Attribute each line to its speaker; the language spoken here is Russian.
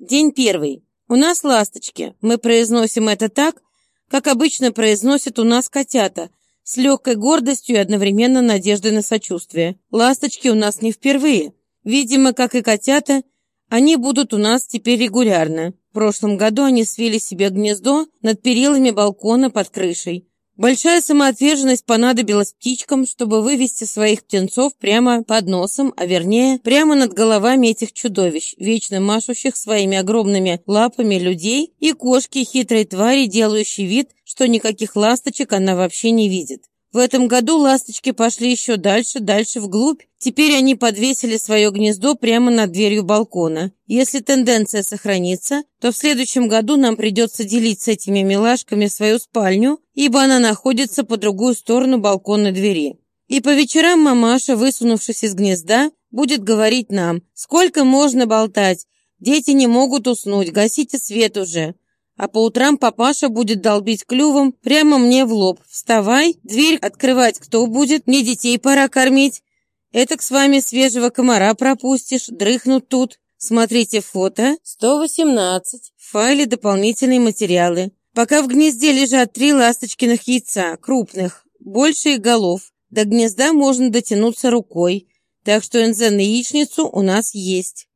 Speaker 1: День первый. У нас ласточки. Мы произносим это так, как обычно произносят у нас котята, с легкой гордостью и одновременно надеждой на сочувствие. Ласточки у нас не впервые. Видимо, как и котята, они будут у нас теперь регулярно. В прошлом году они свели себе гнездо над перилами балкона под крышей. Большая самоотверженность понадобилась птичкам, чтобы вывести своих птенцов прямо под носом, а вернее, прямо над головами этих чудовищ, вечно машущих своими огромными лапами людей и кошки хитрой твари, делающей вид, что никаких ласточек она вообще не видит. В этом году ласточки пошли еще дальше, дальше вглубь. Теперь они подвесили свое гнездо прямо над дверью балкона. Если тенденция сохранится, то в следующем году нам придется делить с этими милашками свою спальню, ибо она находится по другую сторону балконной двери. И по вечерам мамаша, высунувшись из гнезда, будет говорить нам, сколько можно болтать, дети не могут уснуть, гасите свет уже а по утрам папаша будет долбить клювом прямо мне в лоб. «Вставай, дверь открывать кто будет? Мне детей пора кормить. Это с вами свежего комара пропустишь, дрыхнут тут. Смотрите фото 118. В файле дополнительные материалы. Пока в гнезде лежат три ласточкиных яйца, крупных, больше их голов. До гнезда можно дотянуться рукой, так что НЗ на яичницу у нас есть.